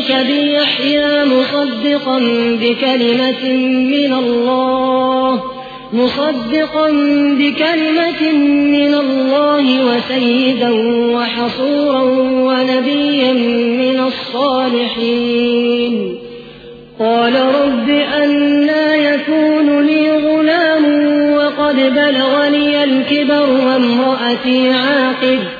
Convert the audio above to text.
يبشرك بيحيى مصدقا بكلمة من الله مصدقا بكلمة من الله وسيدا وحصورا ونبيا من الصالحين. قال رب أنا يكون لي غلام وقد بلغني الكبر وامرأتي عاقب